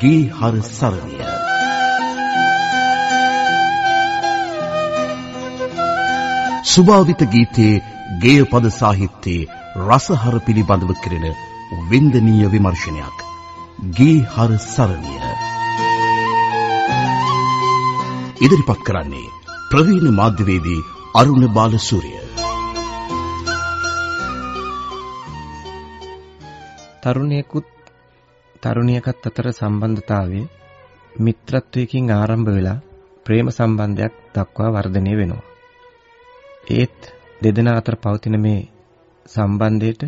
ගී හර සරණිය. සුභාවිත ගීතයේ ගේය පද සාහිත්‍යයේ රසහර පිළිබඳව කෙරෙන වින්දනීය විමර්ශනයක්. ගී හර සරණිය. ඉදිරිපත් කරන්නේ ප්‍රවීණ මාධ්‍යවේදී අරුණ බාලසූරිය. තරුණයෙකුත් තරුණියකත් අතර සම්බන්ධතාවය මිත්‍රත්වයකින් ආරම්භ වෙලා ප්‍රේම සම්බන්ධයක් දක්වා වර්ධනය වෙනවා. ඒත් දෙදෙනා අතර පවතින මේ සම්බන්ධයට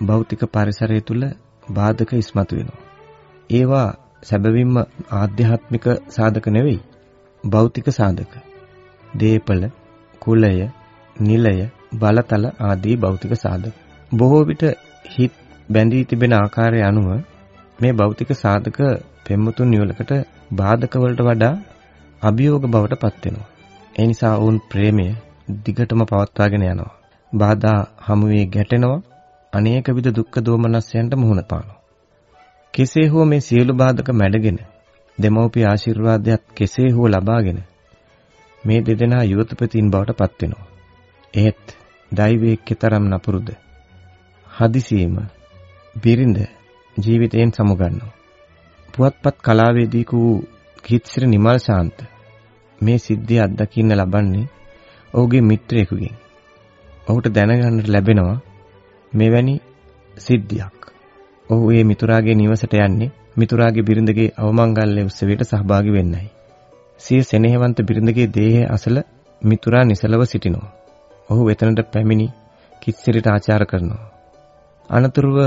භෞතික පරිසරය තුල බාධක ඉස්මතු වෙනවා. ඒවා සැබවින්ම ආධ්‍යාත්මික සාධක නෙවෙයි. භෞතික සාධක. දීපල, කුලය, නිලය, බලතල ආදී භෞතික සාධක. බොහෝ විට හිත් බැඳී තිබෙන ආකාරය අනුව මේ භෞතික සාධක පෙම්මුතුන් නියලකට බාධක වලට වඩා අභියෝග බවට පත් වෙනවා. ඒ නිසා වුන් ප්‍රේමය දිගටම පවත්වාගෙන යනවා. බාධා හමු වී ගැටෙනවා. අනේක විද දුක්ඛ දෝමනස්යන්ට මුහුණ පානවා. කෙසේ හෝ මේ සියලු බාධක මැඩගෙන දෙමෝපිය ආශිර්වාදයක් කෙසේ හෝ ලබාගෙන මේ දෙදෙනා යුවතපතින් බවට පත් වෙනවා. ඒත් දෛවයේ කතරම් නපුරුද හදිසියෙම බිරිඳ ජීවිතයෙන් සමුගන්නවා. පුවත්පත් කලාවේදී වූ කිත්සිර නිමල් ශාන්ත මේ සිද්ධිය අත්දකින්න ලබන්නේ ඔහුගේ මිත්‍රයෙකුගෙන්. ඔහුට දැනගන්නට ලැබෙනවා මෙවැනි සිද්ධියක්. ඔහු ඒ මිතුරාගේ නිවසට යන්නේ මිතුරාගේ බිරිඳගේ අවමංගල්‍ය උත්සවයට සහභාගී වෙන්නයි. සිය සෙනෙහවන්ත බිරිඳගේ දේහය අසල මිතුරා නිසලව සිටිනවා. ඔහු වෙතනට පැමිණි කිත්සිරිට ආචාර කරනවා. අනතුරුව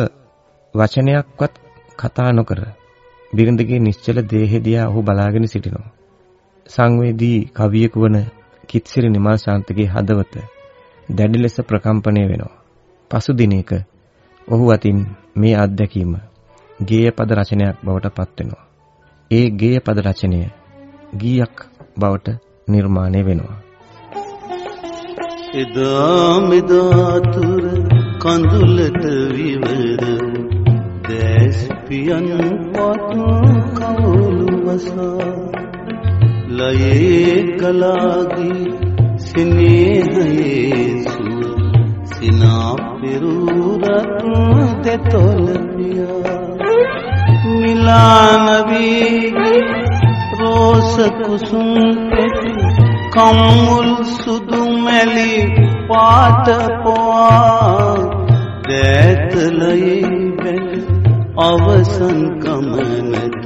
වචනයක්වත් කතා නොකර බිරිඳගේ නිශ්චල දේහය දිහා ඔහු බලාගෙන සිටිනවා. සංවේදී කවියෙකු වන කිත්සිරි නිමල් ශාන්තගේ හදවත දැඩි ලෙස ප්‍රකම්පණය වෙනවා. පසු දිනයක ඔහු අතින් මේ අත්දැකීම ගේය පද රචනයක් බවට පත් වෙනවා. ඒ ගේය පද රචනය ගීයක් බවට නිර්මාණය වෙනවා. එදා මෙදා තුර කඳුලට විවර දැස් පියන් පත් කවුළු වසා ලයේ කලාගේ සිනේහයේ සුව සිනා පෙරුරත් දෙතොල පියා මිලානවී රෝස කුසුම් පෙති කම්මුල් සුදු මැලි පාට පොවා දැතලයි බැල අවසන් කමනත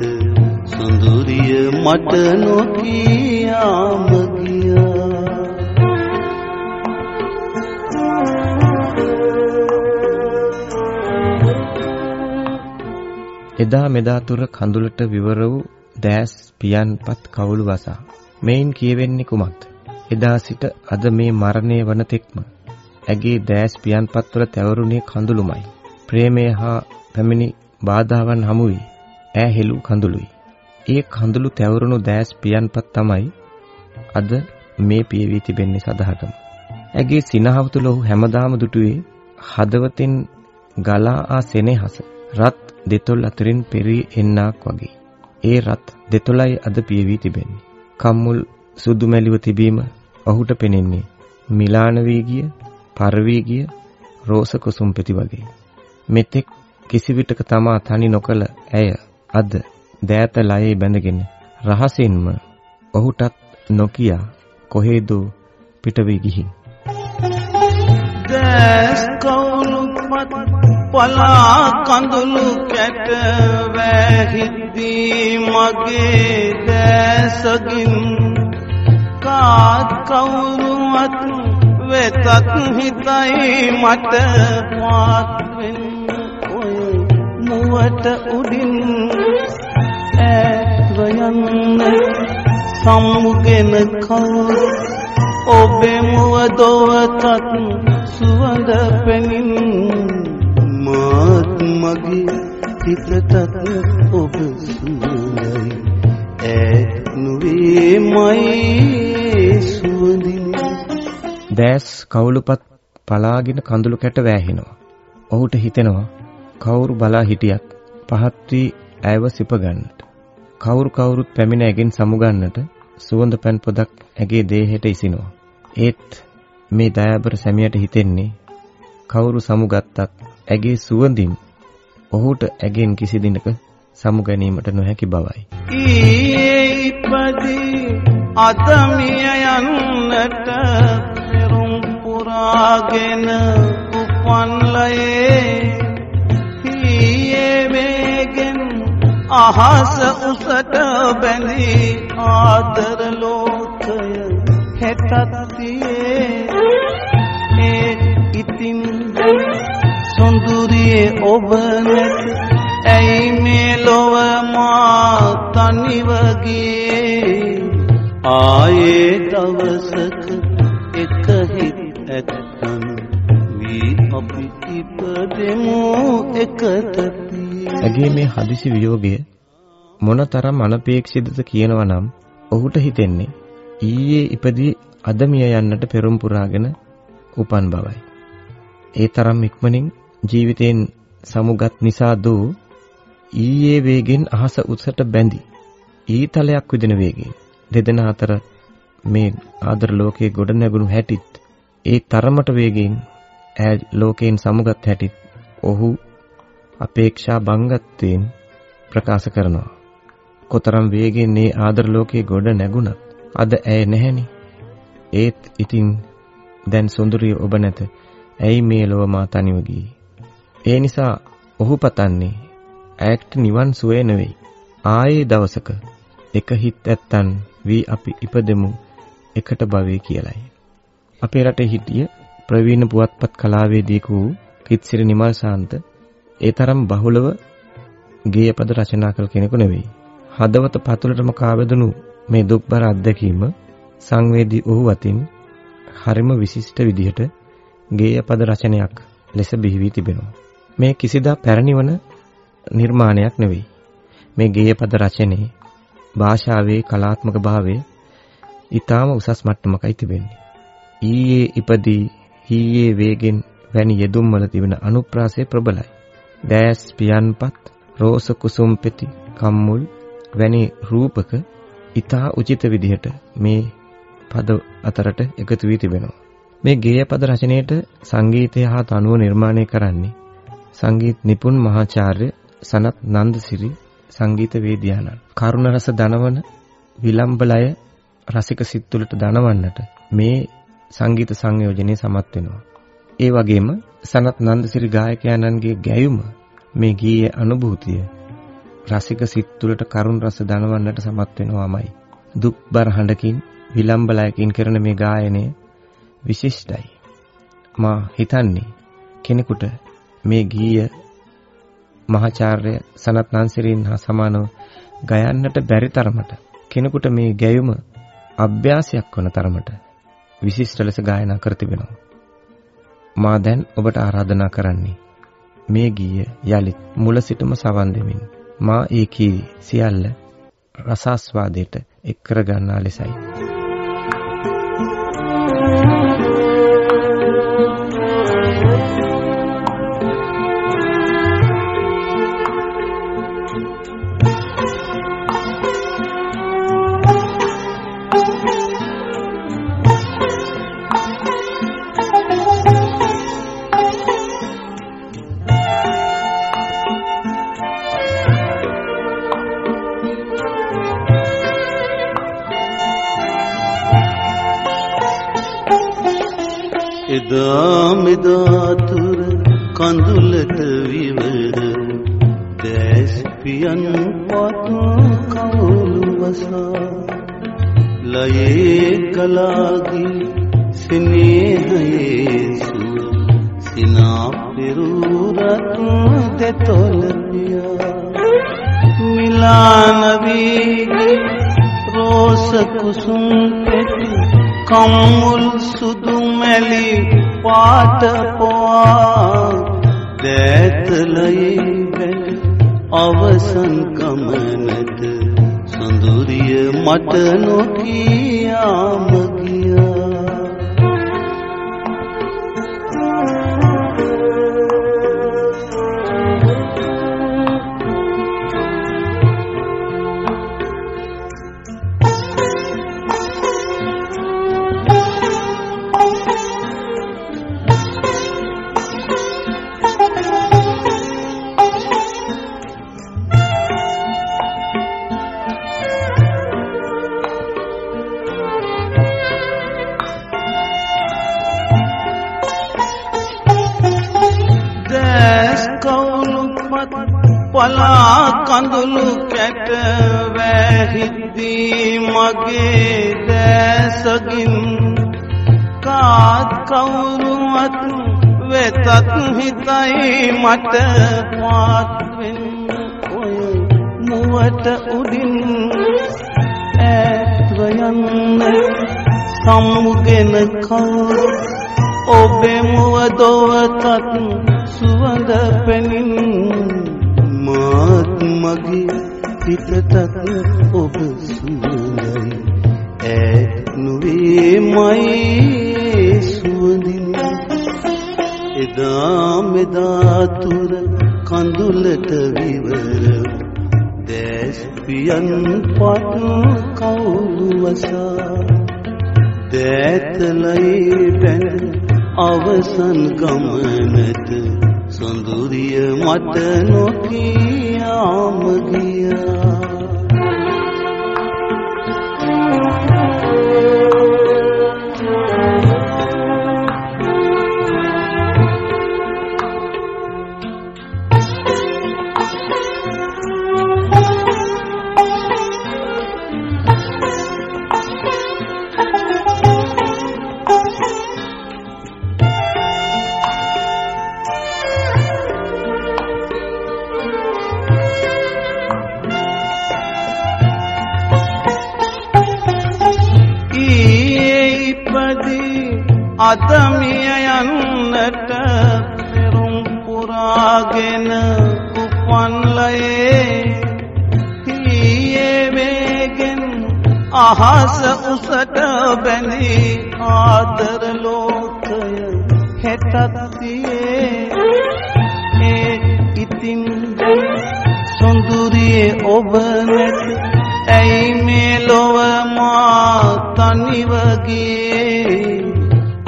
සුඳුරිය මට නොකියාම ගියා. එදා මෙදා තුර කඳුලට විවර වූ දැස් පියන්පත් කවුළු වසා මෙයින් කියවෙන්නේ කුමක්ද? එදා සිට අද මේ මරණය වන තෙක්ම ඇගේ දැස් පියන්පත්වල තැවරුණේ කඳුළුමයි. ප්‍රේමය හා පැමිණි බාධාවන් හමු වී ඈ හෙළු කඳුළුයි ඒ කඳුළු තැවරුණු දැස් පියන්පත් තමයි අද මේ පියවී තිබෙන්නේ සදහටම ඇගේ සිනහව තුළ ඔහු හැමදාම දුටුවේ හදවතින් ගලා ආ සෙනෙහස රත් දෙතොල් අතරින් පෙරී එන්නාක් වගේ. ඒ රත් දෙතොලයි අද පියවී තිබෙන්නේ. කම්මුල් සුදු මැලිව තිබීම ඔහුට පෙනෙන්නේ මිලාන වී ගිය, පරවී ගිය රෝස කුසුම් පෙති වගේ. මෙතෙක් කිසි විටක තමා තනි නොකල ඇය අද දෑත ලයේ බැඳගෙන රහසින්ම ඔහුටත් නොකියා කොහෙදෝ පිට වී ගිහින්. දැස් කවුළු පත් පලා කඳුළු කැට වැහිද්දී මගේ දැසගින් කාත් කවුරුවත් වෙතත් හිතයි මට මාත් වෙන්න ඔය මුවට උඩින් ඈත්ව යන්න සම්මුගෙන කවුරු ඔබේ මුව දොවතත් සුවඳ පෙනින් මාත් මගේ හිතටත් ඔබ සුවඳයි ඈත් නුවේ මයි සුවඳින් දැස් කවුළුපත් පලාගෙන කඳුළු කැට වැහෙනවා. ඔහුට හිතෙනවා කවුරු බලා හිටියත් පහත් වී ඇයව සිප ගන්නට. කවුරු කවුරුත් පැමිණ ඇගෙන් සමුගන්නට සුවඳ පැන් පොදක් ඇගේ දේහයට ඉසිනවා. ඒත් මේ දයාබර සැමියට හිතෙන්නේ කවුරු සමුගත්තත් ඇගේ සුවඳින් ඔහුට ඇගෙන් කිසි දිනක සමු ගැනීමට නොහැකි බවයි. ඊයේ ඉපදී අද මිය යන්නට පෙරුම් පුරාගෙන උපන්ලයේ ඊයේ අහස උසට බැඳී ආදර ලෝකය හෙටත් තියේ ඒ ඉතින් සොඳුරියේ ඔබ නැත ඇයි මේ ලොව මා තනිව ගියේ ආයේ දවසක එක හිත් ඇත්තන් වී අපි ඉපදෙමු එකතපී ඇගේ මේ හදිසි වියෝගය මොනතරම් අනපේක්ෂිතද කියනවා නම් ඔහුට හිතෙන්නේ ඊයේ ඉපදී අද මිය යන්නට පෙරම් පුරාගෙන උපන් බවයි. ඒ තරම් ඉක්මනින් ජීවිතයෙන් සමුගත් නිසා දෝ ඊයේ වේගෙන් අහස උසට බැඳි ඊතලයක් විදින වේගයෙන් දෙදෙනා අතර මේ ආදර ලෝකයේ ගොඩ නැගුණු හැටිත් ඒ තරමට වේගයෙන් ඈ ලෝකයෙන් සමුගත් හැටිත් ඔහු අපේක්ෂා බංගත්වයෙන් ප්‍රකාශ කරනවා කොතරම් වේගෙන් මේ ආදර ලෝකයේ ගොඩ නැගුණත් අද ඇය නැහෙනි ඒත් ඉතින් දැන් සොඳුරිය ඔබ නැත ඇයි මේ ලොව මා තනිව ගියේ ඒ නිසා ඔහු පතන්නේ ඇයට නිවන් සුවය නෙවෙයි. ආයේ දවසක එක හිත් ඇත්තන් වී අපි ඉපදෙමු එකට භවයේ කියලයි. අපේ රටේ හිටිය ප්‍රවීණ පුවත්පත් කලාවේදියෙකු වූ කිත්සිරි නිමල් ශාන්ත ඒ තරම් බහුලව ගේයපද රචනා කළ කෙනෙකු නෙවෙයි. හදවත පතුලටම කාවැදුණු මේ දුක්බර අත්දැකීම සංවේදී ඔහු අතින් හරිම විශිෂ්ට විදිහට ගේයපද රචනයක් ලෙස බිහි වී තිබෙනවා. මේ කිසිදා පැරණිවන නිර්මාණයක් නෙවෙයි. මේ ගේය පද රචනයේ භාෂාවේ කලාත්මක භාවය ඊටාම උසස් මට්ටමකයි තිබෙන්නේ. ඊයේ ඉපදී හීයේ වේගෙන් වැනි යෙදුම්වල තිබෙන අනුප්‍රාසය ප්‍රබලයි. දැස් පියන්පත් රෝස කුසුම් පෙති කම්මුල් වැනි රූපක ඊටා උචිත විදිහට මේ පද අතරට එකතු වී තිබෙනවා. මේ ගේය පද රචනයේට සංගීතය හා තනුව නිර්මාණය කරන්නේ සංගීත නිපුන් මහාචාර්ය සනත් නන්දසිරි සංගීත වේදියානන් කරුණ රස දනවන විලම්බලය රසික සිත් තුළට දනවන්නට මේ සංගීත සංයෝජනයේ සමත් වෙනවා. ඒ වගේම සනත් නන්දසිරි ගායකයන්න්ගේ ගැයුම මේ ගීයේ අනුභූතිය රසික සිත් තුළට කරුණ රස දනවන්නට සමත් වෙනවාමයි. දුක්බර හඬකින් විලම්බලයකින් කරන මේ ගායනය විශිෂ්ටයි. මා හිතන්නේ කෙනෙකුට මේ ගීය මහාචාර්ය සනත් නන්සිරින් හා සමානව ගයන්නට බැරි තරමට කෙනෙකුට මේ ගැයුම අභ්‍යාසයක් වන තරමට විශිෂ්ට ලෙස ගායනා කර තිබෙනවා. මා දැන් ඔබට ආරාධනා කරන්නේ මේ ගීය යලිත් මුල සිටම සවන් දෙමින් මා ඒ කී සියල්ල රසාස්වාදයට එක් කර ගන්නා ලෙසයි. එදා මෙදා තුර කඳුලට විවර දැස් පියන් පතු කවුළු වසා ලයේ කලාගී සිනේහයේ සුව සිනා පෙරුරත් දෙතොල පියා මිලාන වී රෝස කුසුම් පෙති කම්මුල් සුදු මැලි පාට පොවා. දෑතලයි වැඩ අවසන් ගමනට සොඳුරිය මට නොකියාම දැසගින් කාත් කවුරුවත් වෙතත් හිතයි මට පාත් වෙන්න ඔය මුවට උඩින් ඈත්ව යන්න සම්මුගෙන කවුරු ඔබේ මුව දොවතත් සුවඳ පෙනින් මාත් මගේ හිතටත් ඔබ සුවඳයි. ඈත් නොවේ මයි සුවඳින්. එදා මෙදා තුර කඳුලට විවර දැස්පියන් පත් කවුළු වසා දෑතලයි බැන අවසන් ගමනට සොඳුරිය මට නොකියාම ගියා. අදමිය යන්නට පෙරුම් පුරාගෙන උපන්ලයේ ඊයේ වේගෙන් අහස උසට බැඳී ආදර ලෝකය හෙටත් තියේ ඒ ඉතින් දැන් සොඳුරියේ ඔබ නැත. ඇයි මේ ලොව මා තනිව ගියේ?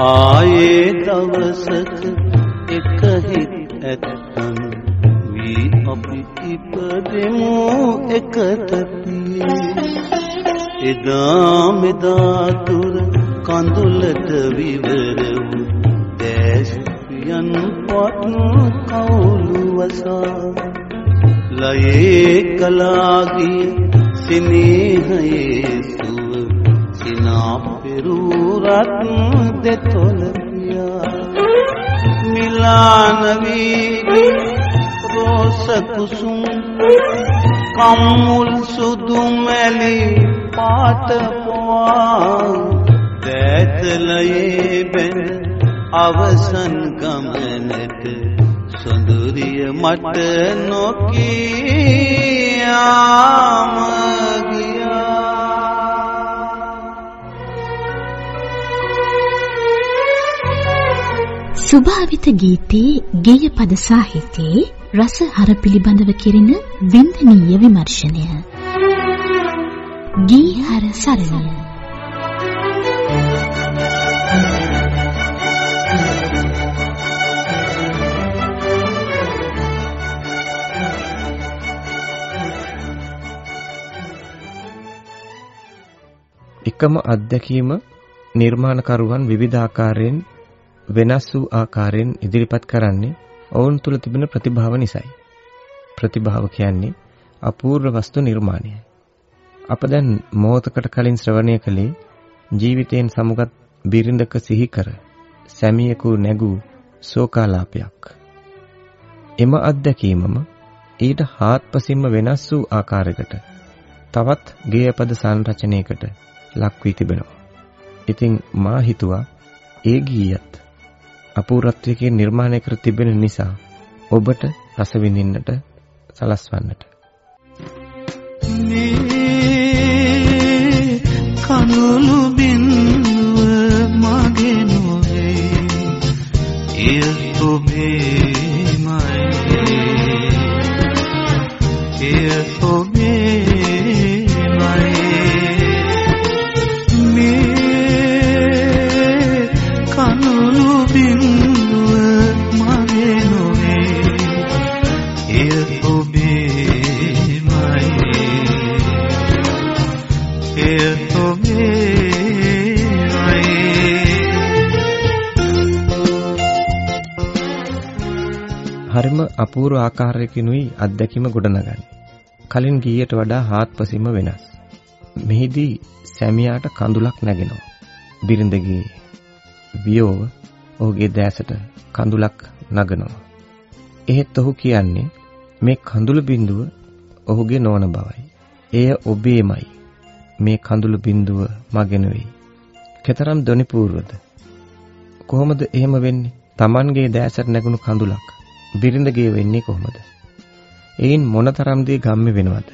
ආයේ දවසක එක හිත් ඇත්තන් වී අපි ඉපදෙමු එකට පියේ එදා මෙදා තුර කඳුලට විවර වූ දැස්පියන් පත් කවුළු වසා ලයේ කලාගිය සිනේහයේ සුව සිනා පෙරූරත් දෙතොල පියා මිලාන වී රෝස කුසුම්. කම්මුල් සුදු මැලි පාට පොවා. දැතලයේ බැන අවසන් ගමනට සොඳුරිය මට නොකියාම සුභාවිත ගීතයේ ගේය පද සාහිත්‍යයේ රස හර පිළිබඳව කෙරෙන වින්දනීය විමර්ශනය. ගී හර සරණිය. එකම අත්දැකීම නිර්මාණකරුවන් විවිධ ආකාරයෙන් වෙනස් වූ ආකාරයෙන් ඉදිරිපත් කරන්නේ ඔවුන් තුළ තිබෙන ප්‍රතිභාව නිසායි. ප්‍රතිභාව කියන්නේ අපූර්ව වස්තු නිර්මාණයයි. අප දැන් මොහොතකට කලින් ශ්‍රවණය කළේ ජීවිතයෙන් සමුගත් බිරිඳක සිහි කර සැමියෙකු නැගූ ශෝකාලාපයක්. එම අත්දැකීමම ඊට හාත්පසින්ම වෙනස් වූ ආකාරයකට තවත් ගේයපද සංරචනයකට ලක් වී තිබෙනවා. ඉතින් මා හිතුවා ඒ ගීයත් අපූර්වත්වයකින් නිර්මාණය කර තිබෙන නිසා ඔබට රස විඳින්නට සලස්වන්නට. අපූර්ව ආකාරයකිනුයි අත්දැකීම ගොඩනගන්නේ. කලින් ගීයට වඩා හාත්පසින්ම වෙනස්. මෙහිදී සැමියාට කඳුලක් නැගෙනවා. බිරිඳගේ වියෝව ඔහුගේ දැසට කඳුලක් නගනවා. එහෙත් ඔහු කියන්නේ මේ කඳුළු බිඳුව ඔහුගේ නොවන බවයි. එය ඔබේමයි. මේ කඳුළු බිඳුව මගේ නෙවෙයි. කතරම් දොනිපූර්වද? කොහොමද එහෙම වෙන්නේ? Tamanගේ දැසට නැගුණු කඳුලක් බිරිඳගේ වෙන්නේ කොහොමද? එයින් මොනතරම් දේ ගම්මි වෙනවද?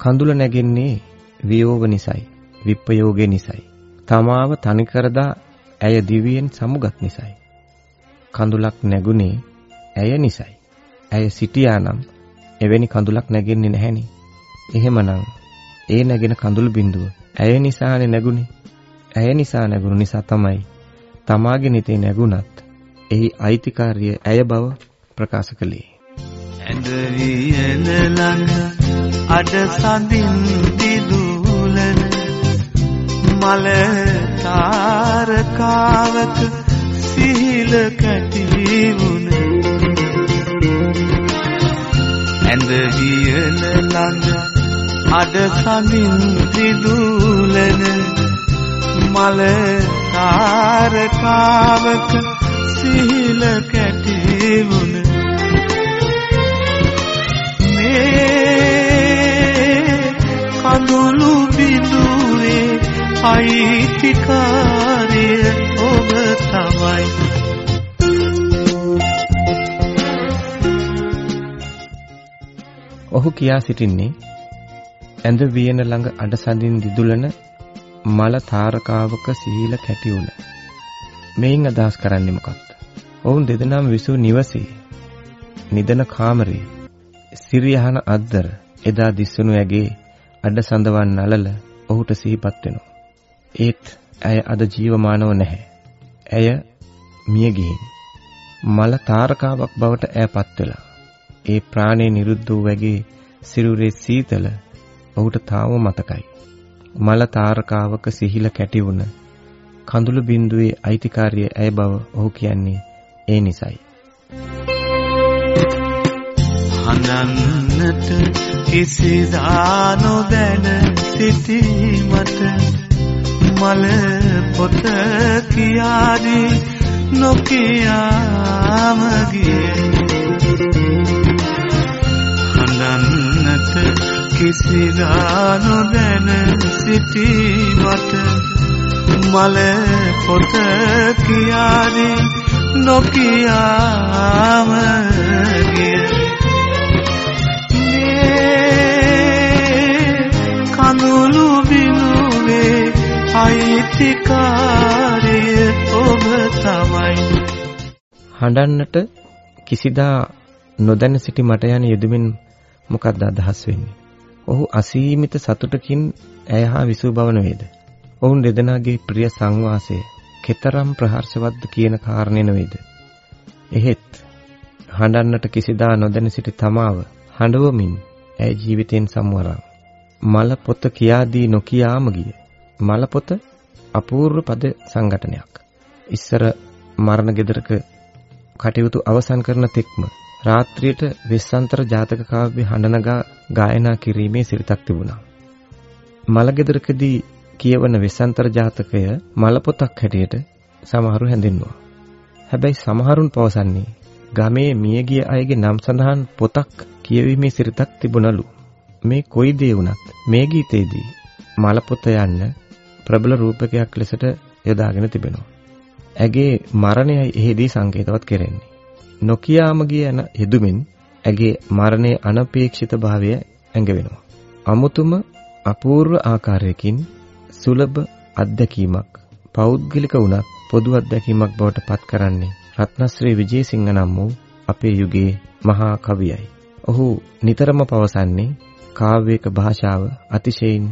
කඳුල නැගෙන්නේ වියෝව නිසයි, විප්පයෝගේ නිසයි. තමාව තනි කරදා ඇය දිවියෙන් සමුගත් නිසයි. කඳුලක් නැගුණේ ඇය නිසයි. ඇය සිටියානම් එවැනි කඳුලක් නැගෙන්නේ නැහෙනි. එහෙමනම් ඒ නැගෙන කඳුළු බිඳුව ඇය නිසානේ නැගුණේ. ඇය නිසා නැගුණු නිසා තමයි තමාගේ නිතේ නැගුණත් එහි අයිතිකාරිය ඇය බව ප්‍රකාශ කළේ. ඇඳ වියන ළඟ අඩ සඳින් දිදුලන මල තාරකාවක සිහිල කැටි වුණ ඇඳ වියන ළඟ අඩ සඳින් දිදුලන මල තාරකාවක සිහිල කැටි වුණ කඳුළු බිඳුවේ අයිතිකාරය ඔබ තමයි ඔහු කියා සිටින්නේ ඇඳ වියන ළඟ අඩසඳින් දිදුලන මල තාරකාවක සීල කැටි උන. මෙයින් අදහස් කරන්නේ මොකක්ද? ඔවුන් දෙදෙනාම විසූ නිවසේ නිදන කාමරේ සිරියහන අද්දර එදා දිස්සුණු ඇගේ අඩ සඳවන් නලල ඔහුට සිහිපත් වෙනවා. ඒත් ඇය අද ජීවමානව නැහැ. ඇය මිය ගිහින් මල තාරකාවක් බවට ඈපත් වෙලා. ඒ ප්‍රාණේ නිරුද්ධ වූ වැගේ සිරුරේ සීතල ඔහුට තාම මතකයි. මල තාරකාවක සිහිල කැටි වුණ කඳුළු බිඳුවේ අයිතිකාරිය ඇය බව ඔහු කියන්නේ ඒ නිසයි. හඳන්නට කිසිදා නොදැන සිටීමට මල පොත කියාදී නොකියාම ගියේ. හඳන්නට කිසිදා නොදැන සිටීමට මල පොත කියාදී නොකියාම ගියේ. කඳුළු බිඳුවේ අයිතිකාරය ඔබ තමයි හඬන්නට කිසිදා නොදැන සිටි මට යන යෙදුමින් මොකක්ද අදහස් වෙන්නේ? ඔහු අසීමිත සතුටකින් ඇය හා විසූ බව නෙවේද? ඔවුන් දෙදෙනාගේ ප්‍රිය සංවාසය කෙතරම් ප්‍රහර්ෂවත්ද කියන කාරණේ නෙවේද? එහෙත් හඬන්නට කිසිදා නොදැන සිටි තමාව හඬවමින් ඇය ජීවිතෙන් සම්වරන් මල පොත කියාදී නොකියාම ගිය. මල පොත අපූර්ව පද සංගঠনයක් ඉස්සර මරණ ගෙදරක කටයුතු අවසන් කරන තෙක්ම රාත්‍රියට වෙස්සන්තර ජාතක කාව්‍ය හඬනගා ගායනා කිරීමේ සිරිතක් තිබුණා. මල ගෙදරකදී කියවන වෙස්සන්තර ජාතකය මල පොතක් හැටියට සමහරු හැඳින්වුවා. හැබැයි සමහරුන් පවසන්නේ ගමේ මියගිය අයගේ නම් සඳහන් පොතක් කියවීමේ සිරිතක් තිබුණලු. මේ කොයි දේ වුණත් මේ ගීතේදී මලපොත යන්න ප්‍රබල රූපකයක් ලෙසට යොදාගෙන තිබෙනවා. ඇගේ මරණයයි එහිදී සංකේතවත් කෙරෙන්නේ. නොකියාම ගිය යන යෙදුමින් ඇගේ මරණයේ අනපේක්ෂිත භාවය ඇඟ වෙනවා. අමුතුම අපූර්ව ආකාරයකින් සුලභ අත්දැකීමක් පෞද්ගලික වුණත් පොදු අත්දැකීමක් බවට පත් කරන්නේ රත්නශ්‍රී විජේසිංහ නම් වූ අපේ යුගයේ මහා කවියයි. ඔහු නිතරම පවසන්නේ කාව්‍යක භාෂාව අතිශයින්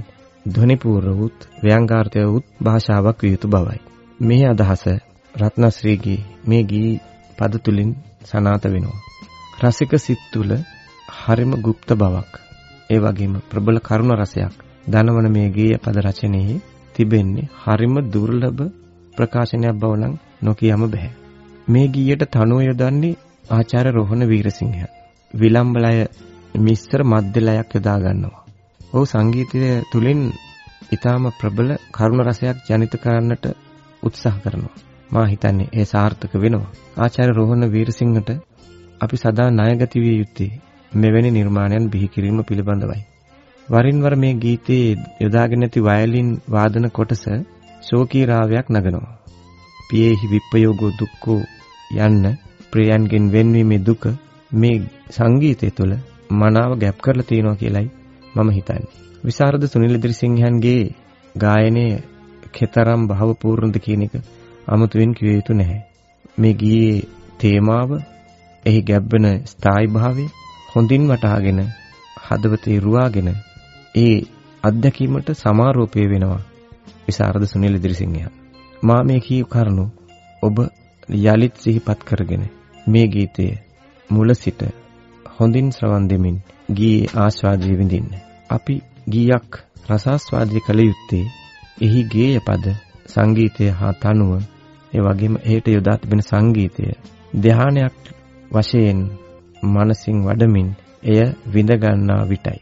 ධ්වනිපූර්ව වූත් ව්‍යංගාර්ථය වූත් භාෂාවක් විය යුතු බවයි. මේ අදහස රත්නශ්‍රීගේ මේ ගී පද තුලින් සනාත වෙනවා. රසික සිත් තුල හරිම গুপ্ত බවක් ඒ වගේම ප්‍රබල කරුණ රසයක් දනවන මේ ගීය පද රචනයේ තිබෙන්නේ හරිම දුර්ලභ ප්‍රකාශනයක් බව නම් නොකියම බෑ. මේ ගීයට තනුව යොදන්නේ ආචාර්ය රෝහණ වීරසිංහ. විලම්බලය මිශ්‍ර මධ්‍ය ලයක් යොදා ගන්නවා. ඔහු සංගීතය තුලින් ඊටාම ප්‍රබල කරුණ රසයක් ජනිත කරන්නට උත්සාහ කරනවා. මා හිතන්නේ ඒ සාර්ථක වෙනවා. ආචාර්ය රෝහණ වීරසිංහට අපි සදා ණයගති විය යුත්තේ මෙවැනි නිර්මාණයන් බිහි කිරීම පිළිබඳවයි. වරින් වර මේ ගීතයේ යොදාගෙන ඇති වයලින් වාදන කොටස ශෝකී රාවයක් නගනවා. පියේහි විප්පයෝගෝ දුක්ඛෝ යන්න ප්‍රියයන්ගෙන් වෙන්වීමේ දුක මේ සංගීතය තුළ මනාව ගැප් කරලා තියෙනවා කියලයි මම හිතන්නේ. විසරද සුනිල් ඉදිරිසිංහන්ගේ ගායනයේ කෙතරම් භවපූර්ණද කියන එක අමුතුවෙන් කිව යුතු නැහැ. මේ ගීයේ තේමාව, එහි ගැබ්වෙන ස්ථායි භාවය හොඳින් වටහාගෙන හදවතේ රුවාගෙන ඒ අත්දැකීමට සමාරෝපය වෙනවා විසරද සුනිල් ඉදිරිසිංහයා. මා මේ කීව කරුණු ඔබ යලිත් සිහිපත් කරගෙන මේ ගීතය මුල සිට හොඳින් ශ්‍රවණ දෙමින් ගීයේ ආස්වාදය විඳින්න. අපි ගීයක් රසාස්වාදය කළ යුත්තේ එහි ගේය පද සංගීතය හා තනුව ඒ වගේම එහෙට යොදා තිබෙන සංගීතය ධානයක් වශයෙන් මනසින් වඩමින් එය විඳ ගන්නා විටයි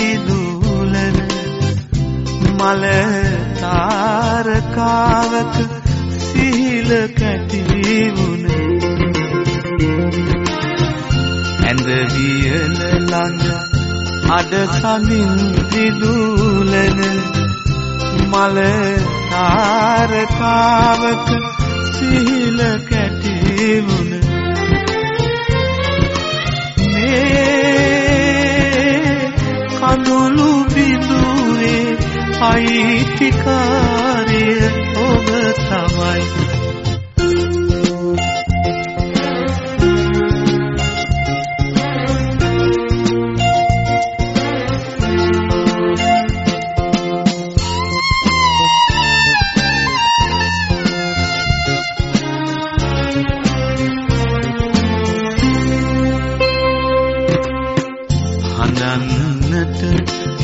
දිවි දූලන මල තාරකාවක සිහිල කැටි වුණ. ඇඳ වියල ළඟ අඩ සමින් දිදුලන මල තාරකාවක සිහිල කැටි වුණ. කඳුළු බිඳුවේ අයිතිකාරය ඔබ තමයි.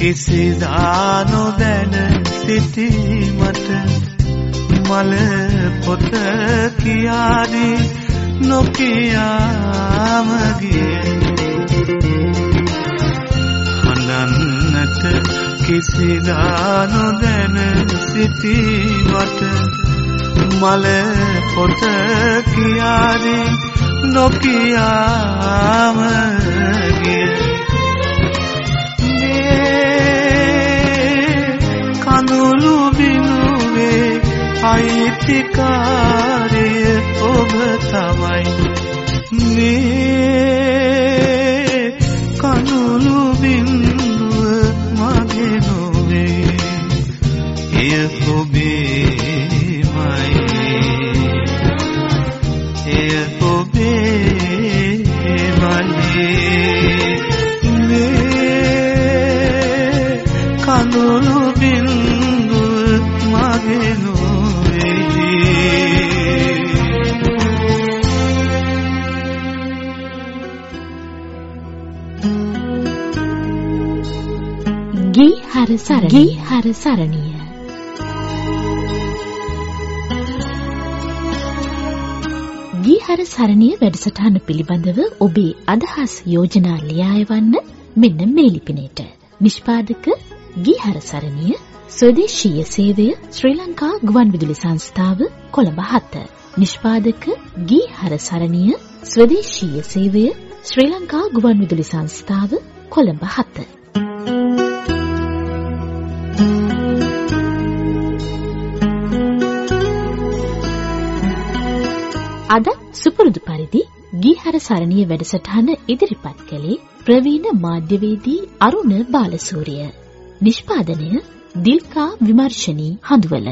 කිසිදා නොදැන සිටීමට මල පොත කියාදී නොකියාම ගියේ. හඳන්නට කිසිදා නොදැන සිටීමට මල පොත කියාදී නොකියාම ගියේ. කඳුළු බිනුවේ අයිතිකාරය ඔබ තමයි. මේ කරණීය. ගීහර සරණිය වැඩසටහන පිළිබඳව ඔබේ අදහස් යෝජනා ලියා එවන්න මෙන්න මේ ලිපිනයට. නිෂ්පාදක ගීහර සරණිය ස්වදේශීය සේවය ශ්‍රී ලංකා ගුවන්විදුලි සංස්ථාව කොළඹ 7. නිෂ්පාදක ගීහර සරණිය ස්වදේශීය සේවය ශ්‍රී ලංකා ගුවන්විදුලි සංස්ථාව කොළඹ 7. සුපුරුදු පරිදි ගීහර සරණිය වැඩසටහන ඉදිරිපත් කළේ ප්‍රවීණ මාධ්‍යවේදී අරුණ බාලසූරිය. නිෂ්පාදනය දිල්කා විමර්ශනී හඳුවල.